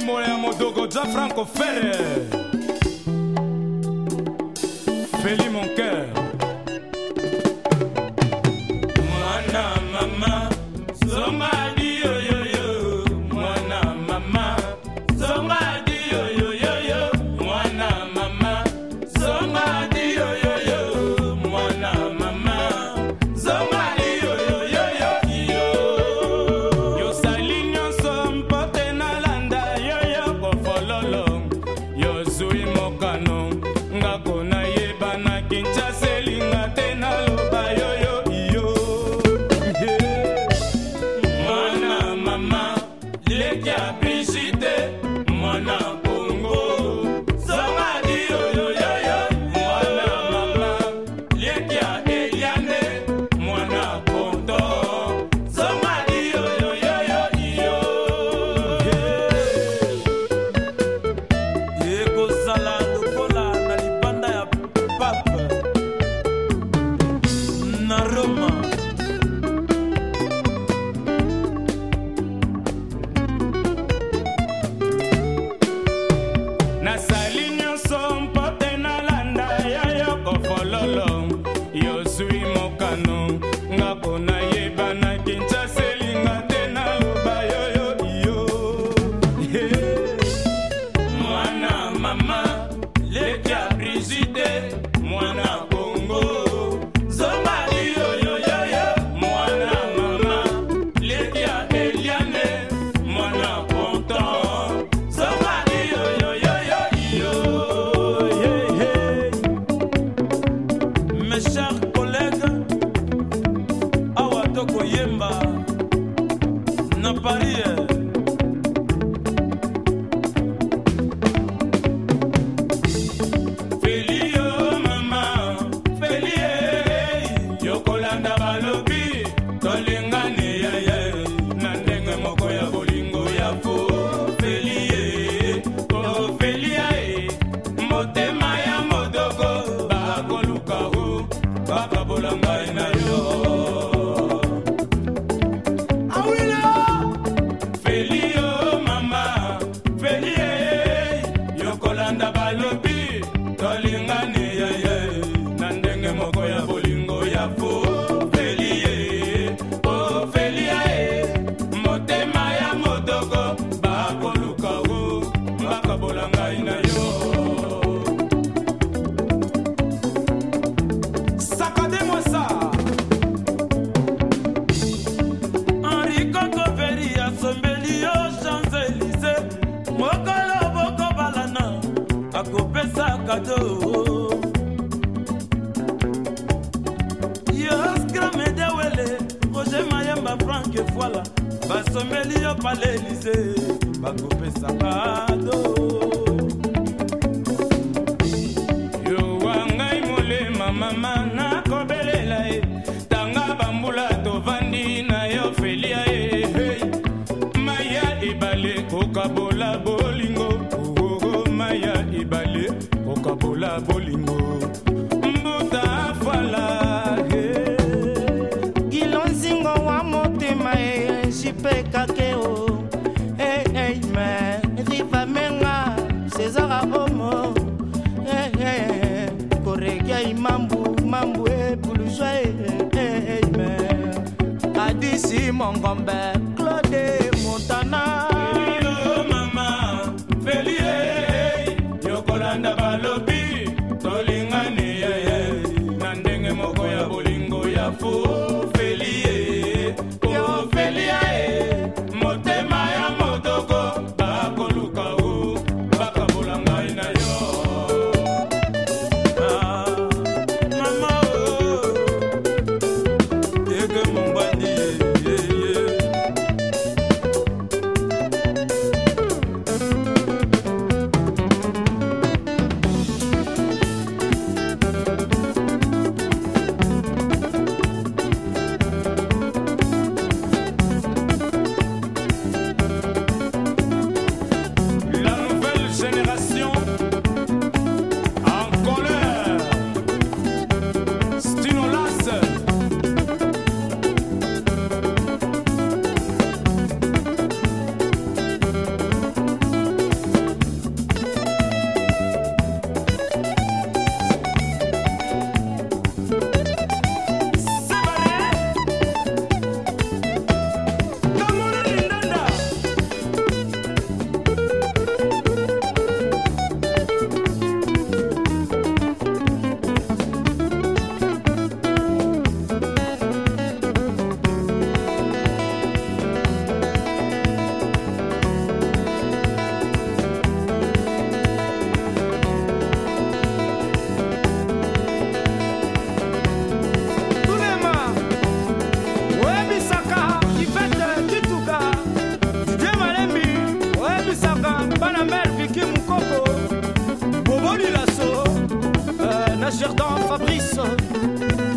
mimola ya modogo ja franco fere feli mon cœur Radio. gâteau. Yos Gramede Wele, Roger Mayemba Frank et voilà. Basomeli yo palais Élysée, Bakopé Sabado. kokoka pola bolingo mbuta fala gilo nzingo wa motema e jipe kake o eime riva menga césara omo korekia imambu mambu e bulujwa eime adisi mongombe balisaka bana mer viki mokoko boboli laso euh, na jardin fabrice